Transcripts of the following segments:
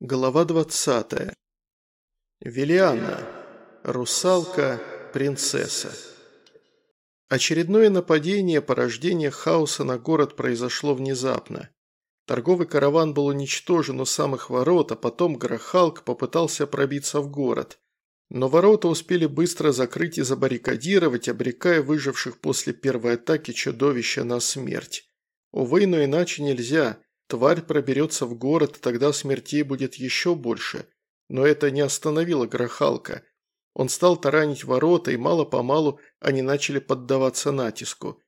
Глава 20. Велиана. Русалка. Принцесса. Очередное нападение, порождение хаоса на город произошло внезапно. Торговый караван был уничтожен у самых ворот, а потом Грохалк попытался пробиться в город. Но ворота успели быстро закрыть и забаррикадировать, обрекая выживших после первой атаки чудовища на смерть. Увы, но иначе нельзя – Тварь проберется в город, тогда смертей будет еще больше. Но это не остановило Грохалка. Он стал таранить ворота, и мало-помалу они начали поддаваться натиску.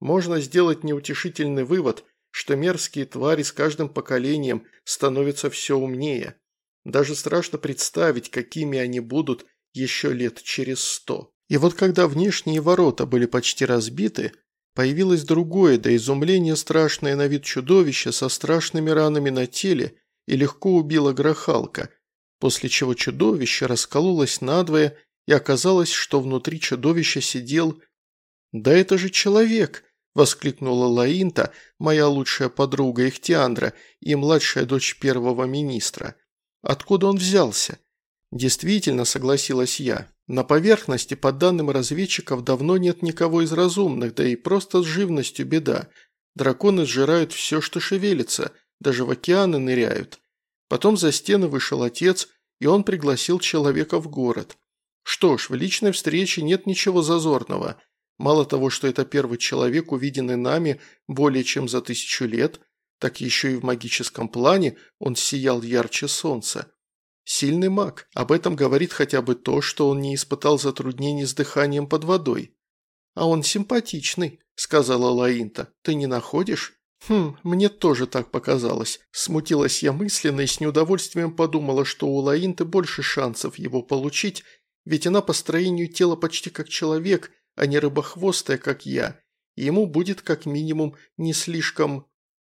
Можно сделать неутешительный вывод, что мерзкие твари с каждым поколением становятся все умнее. Даже страшно представить, какими они будут еще лет через сто. И вот когда внешние ворота были почти разбиты, Появилось другое, до изумления страшное на вид чудовище со страшными ранами на теле и легко убило грохалка, после чего чудовище раскололось надвое и оказалось, что внутри чудовища сидел... «Да это же человек!» – воскликнула Лаинта, моя лучшая подруга Ихтиандра и младшая дочь первого министра. «Откуда он взялся?» «Действительно», – согласилась я. На поверхности, по данным разведчиков, давно нет никого из разумных, да и просто с живностью беда. Драконы сжирают все, что шевелится, даже в океаны ныряют. Потом за стены вышел отец, и он пригласил человека в город. Что ж, в личной встрече нет ничего зазорного. Мало того, что это первый человек, увиденный нами более чем за тысячу лет, так еще и в магическом плане он сиял ярче солнца. Сильный маг. Об этом говорит хотя бы то, что он не испытал затруднений с дыханием под водой. «А он симпатичный», – сказала Лаинта. «Ты не находишь?» «Хм, мне тоже так показалось». Смутилась я мысленно и с неудовольствием подумала, что у Лаинты больше шансов его получить, ведь она по строению тела почти как человек, а не рыбохвостая, как я. И ему будет как минимум не слишком...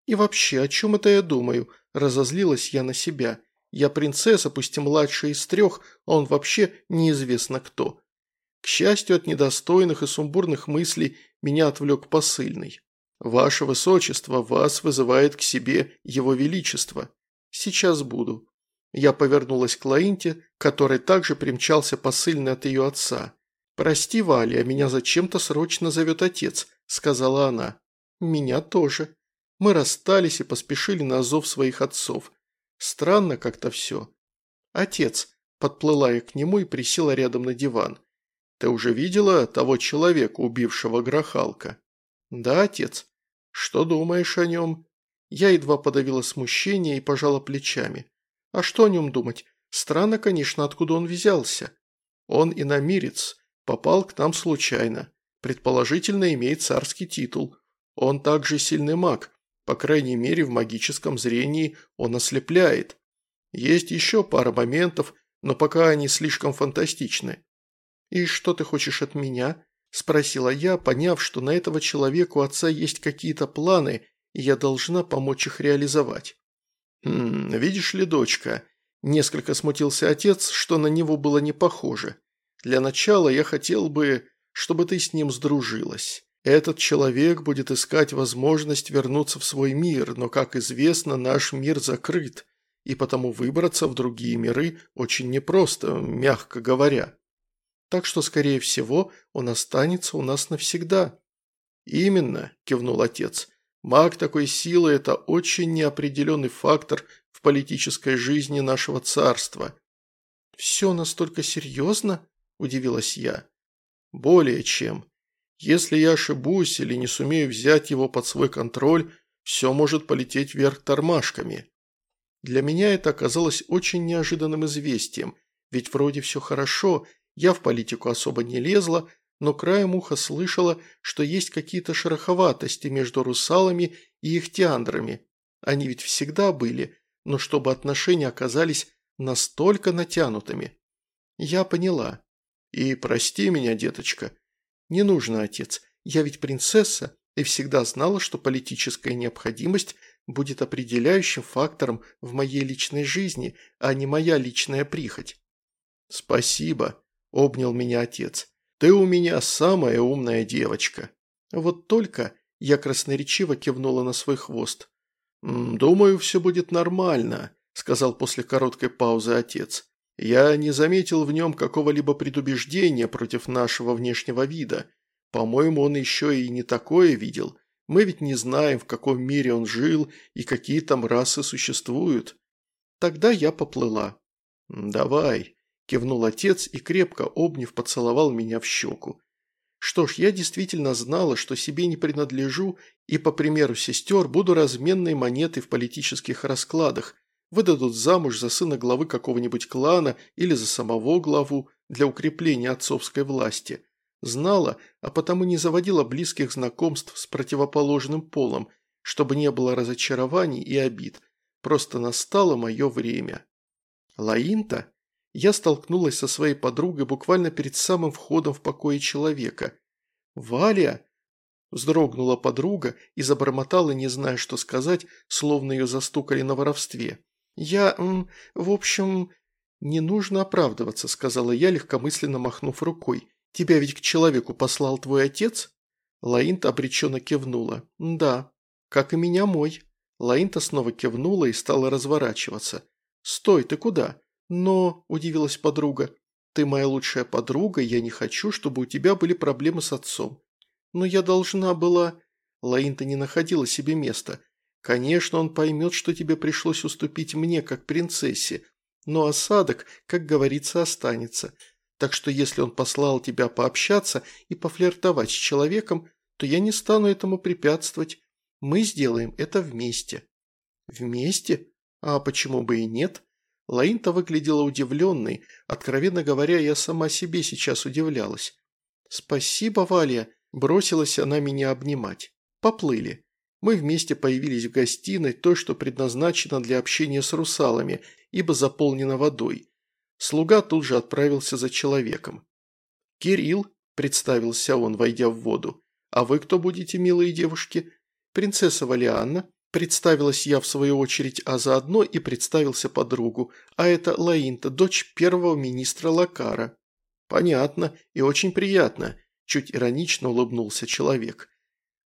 И вообще, о чем это я думаю? Разозлилась я на себя. Я принцесса, пусть и младшая из трех, а он вообще неизвестно кто. К счастью, от недостойных и сумбурных мыслей меня отвлек посыльный. «Ваше Высочество, вас вызывает к себе Его Величество. Сейчас буду». Я повернулась к Лаинте, который также примчался посыльный от ее отца. «Прости, Валя, меня зачем-то срочно зовет отец», – сказала она. «Меня тоже». Мы расстались и поспешили на зов своих отцов. Странно как-то все. Отец, подплыла я к нему и присела рядом на диван. Ты уже видела того человека, убившего Грохалка? Да, отец. Что думаешь о нем? Я едва подавила смущение и пожала плечами. А что о нем думать? Странно, конечно, откуда он взялся. Он иномирец, попал к нам случайно. Предположительно, имеет царский титул. Он также сильный маг, по крайней мере, в магическом зрении он ослепляет. Есть еще пара моментов, но пока они слишком фантастичны. «И что ты хочешь от меня?» – спросила я, поняв, что на этого человека у отца есть какие-то планы, и я должна помочь их реализовать. «Хм, видишь ли, дочка?» – несколько смутился отец, что на него было не похоже. «Для начала я хотел бы, чтобы ты с ним сдружилась». Этот человек будет искать возможность вернуться в свой мир, но, как известно, наш мир закрыт, и потому выбраться в другие миры очень непросто, мягко говоря. Так что, скорее всего, он останется у нас навсегда». «Именно», – кивнул отец, – «маг такой силы – это очень неопределенный фактор в политической жизни нашего царства». «Все настолько серьезно?» – удивилась я. «Более чем. Если я ошибусь или не сумею взять его под свой контроль, все может полететь вверх тормашками. Для меня это оказалось очень неожиданным известием, ведь вроде все хорошо, я в политику особо не лезла, но краем уха слышала, что есть какие-то шероховатости между русалами и их теандрами. Они ведь всегда были, но чтобы отношения оказались настолько натянутыми. Я поняла. И прости меня, деточка, «Не нужно, отец. Я ведь принцесса и всегда знала, что политическая необходимость будет определяющим фактором в моей личной жизни, а не моя личная прихоть». «Спасибо», – обнял меня отец. «Ты у меня самая умная девочка». Вот только я красноречиво кивнула на свой хвост. «Думаю, все будет нормально», сказал после короткой паузы отец. «Я не заметил в нем какого-либо предубеждения против нашего внешнего вида. По-моему, он еще и не такое видел. Мы ведь не знаем, в каком мире он жил и какие там расы существуют. Тогда я поплыла». «Давай», – кивнул отец и, крепко обняв, поцеловал меня в щеку. Что ж, я действительно знала, что себе не принадлежу и, по примеру сестер, буду разменной монетой в политических раскладах, выдадут замуж за сына главы какого-нибудь клана или за самого главу для укрепления отцовской власти. Знала, а потому не заводила близких знакомств с противоположным полом, чтобы не было разочарований и обид. Просто настало мое время. Лаинта я столкнулась со своей подругой буквально перед самым входом в покое человека. «Валя!» Вздрогнула подруга и забормотала, не зная, что сказать, словно ее застукали на воровстве. «Я... в общем...» «Не нужно оправдываться», – сказала я, легкомысленно махнув рукой. «Тебя ведь к человеку послал твой отец?» Лаинта обреченно кивнула. «Да, как и меня мой». Лаинта снова кивнула и стала разворачиваться. «Стой, ты куда?» «Но», – удивилась подруга, – «ты моя лучшая подруга, я не хочу, чтобы у тебя были проблемы с отцом». «Но я должна была...» Лаинта не находила себе места. «Конечно, он поймет, что тебе пришлось уступить мне, как принцессе, но осадок, как говорится, останется. Так что если он послал тебя пообщаться и пофлиртовать с человеком, то я не стану этому препятствовать. Мы сделаем это вместе». «Вместе? А почему бы и нет?» Лаинта выглядела удивленной. Откровенно говоря, я сама себе сейчас удивлялась. «Спасибо, Валя!» – бросилась она меня обнимать. Поплыли. Мы вместе появились в гостиной, той, что предназначена для общения с русалами, ибо заполнена водой. Слуга тут же отправился за человеком. «Кирилл», – представился он, войдя в воду. «А вы кто будете, милые девушки?» «Принцесса Валианна», Представилась я в свою очередь, а заодно и представился подругу, а это Лаинта, дочь первого министра Лакара. Понятно и очень приятно, чуть иронично улыбнулся человек.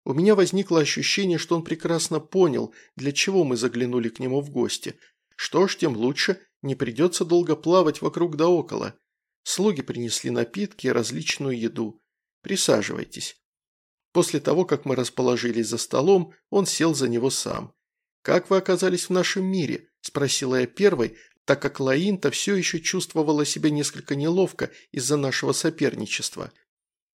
У меня возникло ощущение, что он прекрасно понял, для чего мы заглянули к нему в гости. Что ж, тем лучше, не придется долго плавать вокруг да около. Слуги принесли напитки и различную еду. Присаживайтесь. После того, как мы расположились за столом, он сел за него сам. «Как вы оказались в нашем мире?» – спросила я первой, так как Лаинта все еще чувствовала себя несколько неловко из-за нашего соперничества.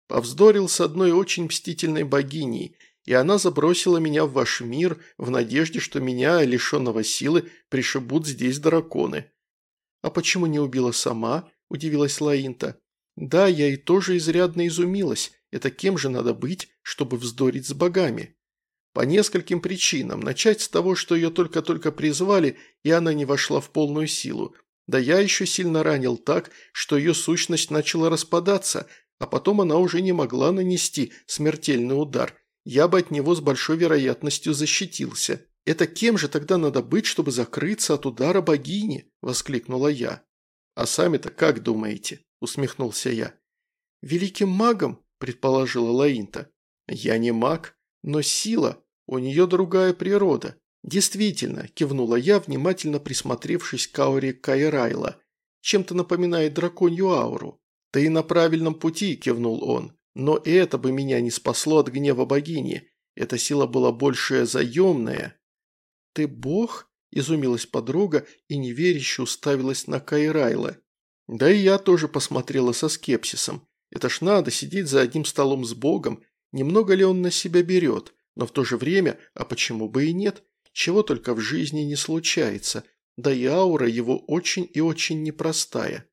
Повздорил с одной очень мстительной богиней, и она забросила меня в ваш мир в надежде, что меня, лишенного силы, пришибут здесь драконы. «А почему не убила сама?» – удивилась Лаинта. «Да, я и тоже изрядно изумилась. Это кем же надо быть, чтобы вздорить с богами? По нескольким причинам. Начать с того, что ее только-только призвали, и она не вошла в полную силу. Да я еще сильно ранил так, что ее сущность начала распадаться, а потом она уже не могла нанести смертельный удар. Я бы от него с большой вероятностью защитился. «Это кем же тогда надо быть, чтобы закрыться от удара богини?» – воскликнула я. «А сами-то как думаете?» – усмехнулся я. «Великим магом?» – предположила Лаинта. «Я не маг, но сила, у нее другая природа». «Действительно», – кивнула я, внимательно присмотревшись к ауре Кайрайла. «Чем-то напоминает драконью ауру». «Ты на правильном пути», – кивнул он. «Но и это бы меня не спасло от гнева богини. Эта сила была больше заемная». «Ты бог?» – изумилась подруга и неверяще уставилась на Кайрайла. Да и я тоже посмотрела со скепсисом. Это ж надо сидеть за одним столом с Богом, немного ли он на себя берет, но в то же время, а почему бы и нет, чего только в жизни не случается, да и аура его очень и очень непростая.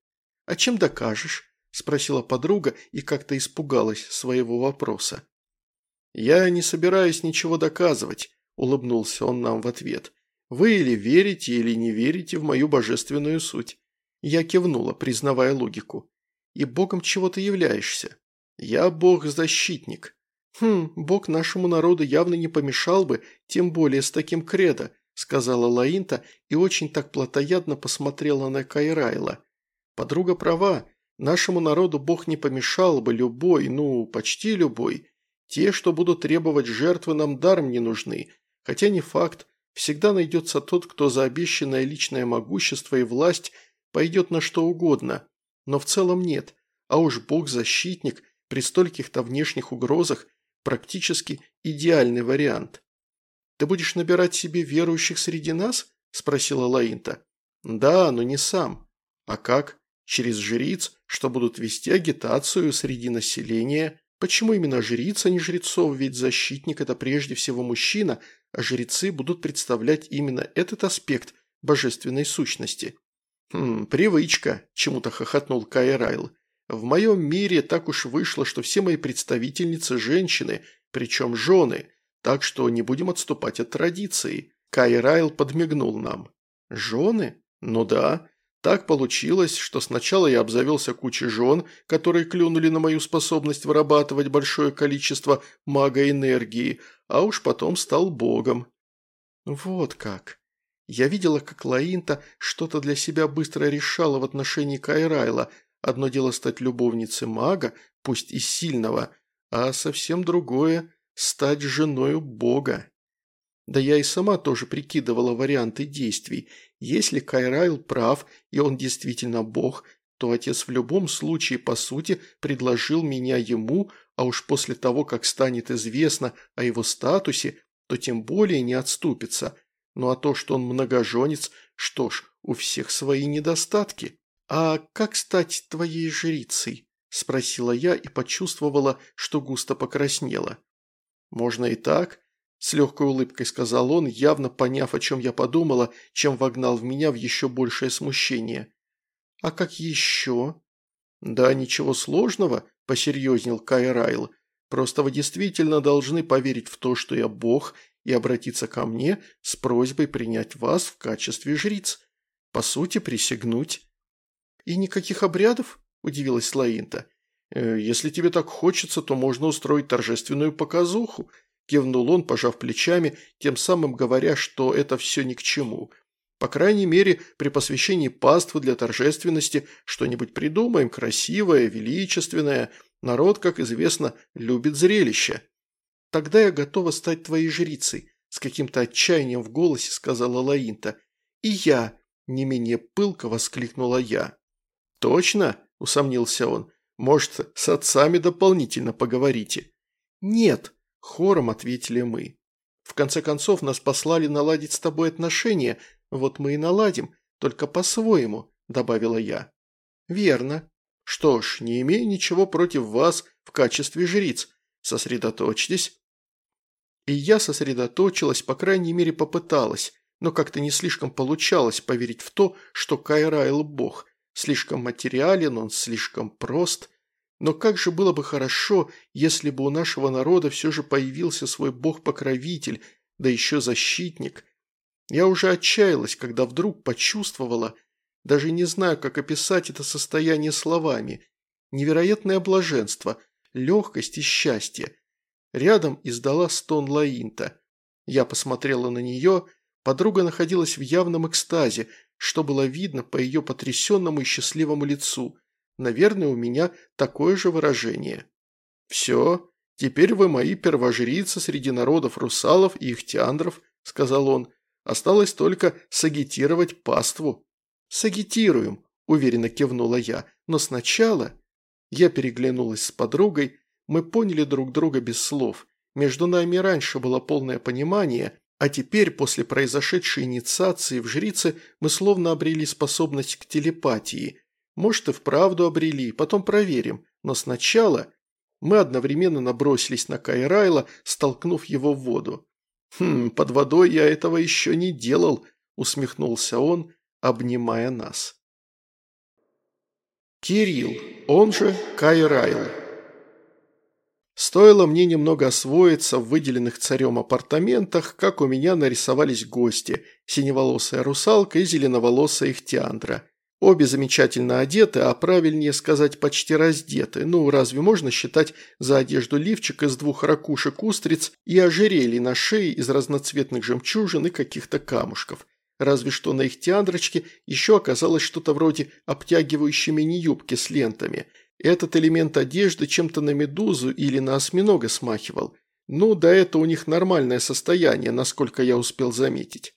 «А чем докажешь?» – спросила подруга и как-то испугалась своего вопроса. «Я не собираюсь ничего доказывать», – улыбнулся он нам в ответ. «Вы или верите, или не верите в мою божественную суть». Я кивнула, признавая логику и богом чего ты являешься. Я бог-защитник. Хм, бог нашему народу явно не помешал бы, тем более с таким кредо, сказала Лаинта и очень так плотоядно посмотрела на Кайрайла. Подруга права, нашему народу бог не помешал бы любой, ну, почти любой. Те, что будут требовать жертвы, нам даром не нужны, хотя не факт, Всегда найдется тот, кто за обещанное личное могущество и власть пойдет на что угодно. Но в целом нет. А уж бог-защитник при стольких-то внешних угрозах практически идеальный вариант. «Ты будешь набирать себе верующих среди нас?» – спросила Лаинта. «Да, но не сам. А как? Через жриц, что будут вести агитацию среди населения. Почему именно жриц, а не жрецов? Ведь защитник – это прежде всего мужчина, а жрецы будут представлять именно этот аспект божественной сущности». «Хм, привычка», – чему-то хохотнул Кайрайл. «В моем мире так уж вышло, что все мои представительницы – женщины, причем жены, так что не будем отступать от традиции». Кайрайл подмигнул нам. «Жены? Ну да. Так получилось, что сначала я обзавелся кучей жен, которые клюнули на мою способность вырабатывать большое количество мага-энергии, а уж потом стал богом». «Вот как», я видела, как Лаинта что-то для себя быстро решала в отношении Кайрайла. Одно дело стать любовницей мага, пусть и сильного, а совсем другое – стать женою бога. Да я и сама тоже прикидывала варианты действий. Если Кайрайл прав, и он действительно бог, то отец в любом случае, по сути, предложил меня ему, а уж после того, как станет известно о его статусе, то тем более не отступится – ну а то, что он многоженец, что ж, у всех свои недостатки. «А как стать твоей жрицей?» – спросила я и почувствовала, что густо покраснела. «Можно и так», – с легкой улыбкой сказал он, явно поняв, о чем я подумала, чем вогнал в меня в еще большее смущение. «А как еще?» «Да ничего сложного», – посерьезнел Кайрайл. «Просто вы действительно должны поверить в то, что я бог, и обратиться ко мне с просьбой принять вас в качестве жриц. По сути, присягнуть». «И никаких обрядов?» – удивилась Лаинта. «Э, «Если тебе так хочется, то можно устроить торжественную показуху», – кивнул он, пожав плечами, тем самым говоря, что это все ни к чему. «По крайней мере, при посвящении паствы для торжественности что-нибудь придумаем, красивое, величественное. Народ, как известно, любит зрелище». «Тогда я готова стать твоей жрицей», – с каким-то отчаянием в голосе сказала Лаинта. «И я», – не менее пылко воскликнула я. «Точно?» – усомнился он. «Может, с отцами дополнительно поговорите?» «Нет», – хором ответили мы. «В конце концов, нас послали наладить с тобой отношения, вот мы и наладим, только по-своему», – добавила я. «Верно. Что ж, не имею ничего против вас в качестве жриц. Сосредоточьтесь, и я сосредоточилась, по крайней мере попыталась, но как-то не слишком получалось поверить в то, что Кайрайл – бог. Слишком материален он, слишком прост. Но как же было бы хорошо, если бы у нашего народа все же появился свой бог-покровитель, да еще защитник. Я уже отчаялась, когда вдруг почувствовала, даже не знаю, как описать это состояние словами, невероятное блаженство, легкость и счастье – Рядом издала стон Лаинта. Я посмотрела на нее, подруга находилась в явном экстазе, что было видно по ее потрясенному и счастливому лицу. Наверное, у меня такое же выражение. «Все, теперь вы мои первожрицы среди народов русалов и ихтиандров», – сказал он. «Осталось только сагитировать паству». «Сагитируем», – уверенно кивнула я, – «но сначала...» Я переглянулась с подругой, мы поняли друг друга без слов. Между нами раньше было полное понимание, а теперь, после произошедшей инициации в жрице, мы словно обрели способность к телепатии. Может, и вправду обрели, потом проверим, но сначала мы одновременно набросились на Кайрайла, столкнув его в воду. «Хм, под водой я этого еще не делал», – усмехнулся он, обнимая нас. Кирилл, он же Кайрайл. Стоило мне немного освоиться в выделенных царем апартаментах, как у меня нарисовались гости – синеволосая русалка и зеленоволосая ихтиандра. Обе замечательно одеты, а правильнее сказать почти раздеты. Ну, разве можно считать за одежду лифчик из двух ракушек-устриц и ожерелий на шее из разноцветных жемчужин и каких-то камушков? Разве что на их еще оказалось что-то вроде обтягивающей мини-юбки с лентами – этот элемент одежды чем-то на медузу или на осьминога смахивал. Ну, да это у них нормальное состояние, насколько я успел заметить.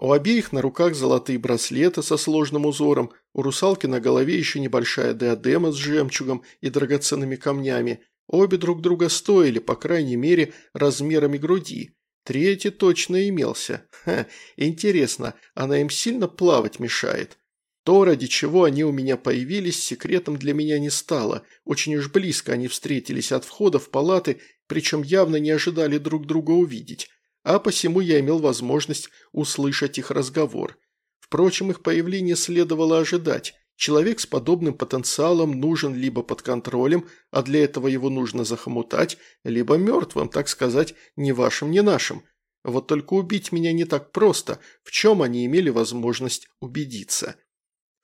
У обеих на руках золотые браслеты со сложным узором, у русалки на голове еще небольшая диадема с жемчугом и драгоценными камнями. Обе друг друга стоили, по крайней мере, размерами груди. Третий точно имелся. Ха, интересно, она им сильно плавать мешает? То, ради чего они у меня появились, секретом для меня не стало. Очень уж близко они встретились от входа в палаты, причем явно не ожидали друг друга увидеть. А посему я имел возможность услышать их разговор. Впрочем, их появление следовало ожидать. Человек с подобным потенциалом нужен либо под контролем, а для этого его нужно захомутать, либо мертвым, так сказать, ни вашим, ни нашим. Вот только убить меня не так просто, в чем они имели возможность убедиться.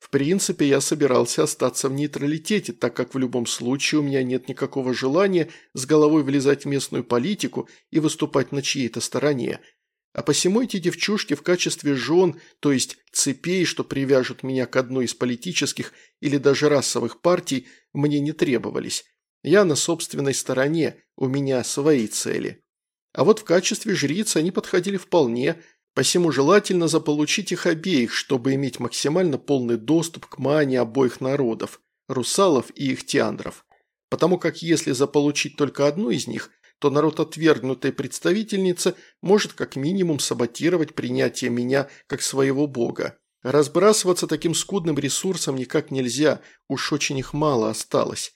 В принципе, я собирался остаться в нейтралитете, так как в любом случае у меня нет никакого желания с головой влезать в местную политику и выступать на чьей-то стороне. А посему эти девчушки в качестве жен, то есть цепей, что привяжут меня к одной из политических или даже расовых партий, мне не требовались. Я на собственной стороне, у меня свои цели. А вот в качестве жриц они подходили вполне – Посему желательно заполучить их обеих, чтобы иметь максимально полный доступ к мане обоих народов – русалов и их тиандров. Потому как если заполучить только одну из них, то народ отвергнутой представительницы может как минимум саботировать принятие меня как своего бога. Разбрасываться таким скудным ресурсом никак нельзя, уж очень их мало осталось.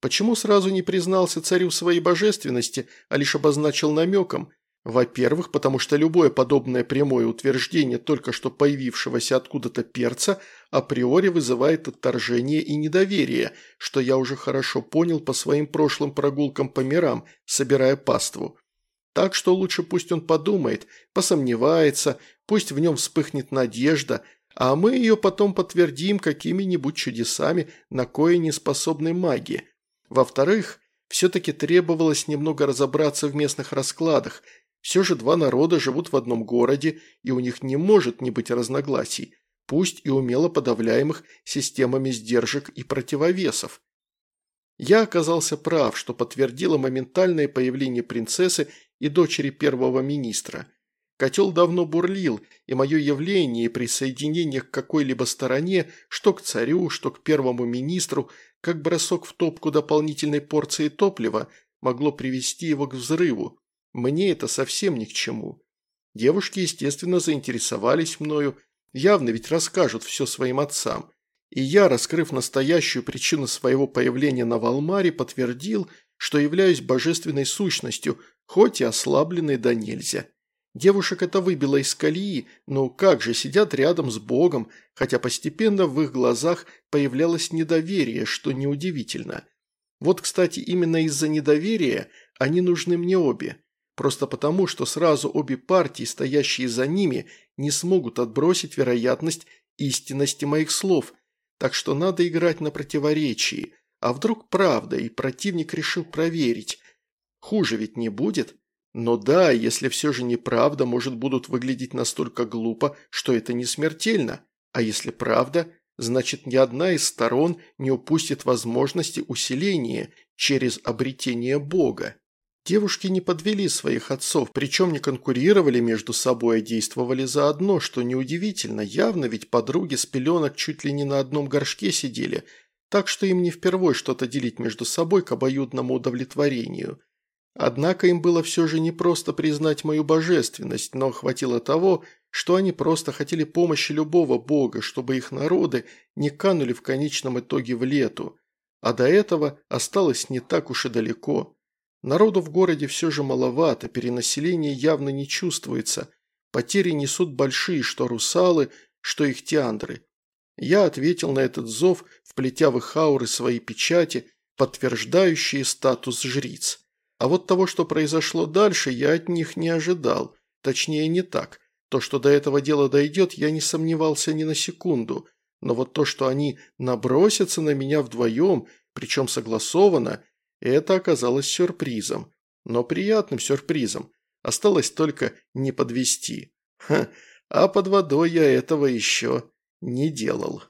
Почему сразу не признался царю своей божественности, а лишь обозначил намеком – во-первых, потому что любое подобное прямое утверждение только что появившегося откуда-то перца априори вызывает отторжение и недоверие, что я уже хорошо понял по своим прошлым прогулкам по мирам, собирая паству. Так что лучше пусть он подумает, посомневается, пусть в нем вспыхнет надежда, а мы ее потом подтвердим какими-нибудь чудесами, на кое не способны маги. Во-вторых, все-таки требовалось немного разобраться в местных раскладах – все же два народа живут в одном городе, и у них не может не быть разногласий, пусть и умело подавляемых системами сдержек и противовесов. Я оказался прав, что подтвердило моментальное появление принцессы и дочери первого министра. Котел давно бурлил, и мое явление и присоединение к какой-либо стороне, что к царю, что к первому министру, как бросок в топку дополнительной порции топлива, могло привести его к взрыву, мне это совсем ни к чему. Девушки, естественно, заинтересовались мною, явно ведь расскажут все своим отцам. И я, раскрыв настоящую причину своего появления на Валмаре, подтвердил, что являюсь божественной сущностью, хоть и ослабленной до нельзя. Девушек это выбило из колеи, но как же сидят рядом с Богом, хотя постепенно в их глазах появлялось недоверие, что неудивительно. Вот, кстати, именно из-за недоверия они нужны мне обе. Просто потому, что сразу обе партии, стоящие за ними, не смогут отбросить вероятность истинности моих слов, так что надо играть на противоречии. А вдруг правда, и противник решил проверить. Хуже ведь не будет? Но да, если все же неправда, может будут выглядеть настолько глупо, что это не смертельно. А если правда, значит ни одна из сторон не упустит возможности усиления через обретение Бога. Девушки не подвели своих отцов, причем не конкурировали между собой, а действовали заодно, что неудивительно, явно ведь подруги с пеленок чуть ли не на одном горшке сидели, так что им не впервой что-то делить между собой к обоюдному удовлетворению. Однако им было все же не просто признать мою божественность, но хватило того, что они просто хотели помощи любого бога, чтобы их народы не канули в конечном итоге в лету, а до этого осталось не так уж и далеко. Народу в городе все же маловато, перенаселение явно не чувствуется. Потери несут большие, что русалы, что их тиандры. Я ответил на этот зов, вплетя в их ауры свои печати, подтверждающие статус жриц. А вот того, что произошло дальше, я от них не ожидал. Точнее, не так. То, что до этого дела дойдет, я не сомневался ни на секунду. Но вот то, что они набросятся на меня вдвоем, причем согласованно – это оказалось сюрпризом. Но приятным сюрпризом. Осталось только не подвести. Ха, а под водой я этого еще не делал.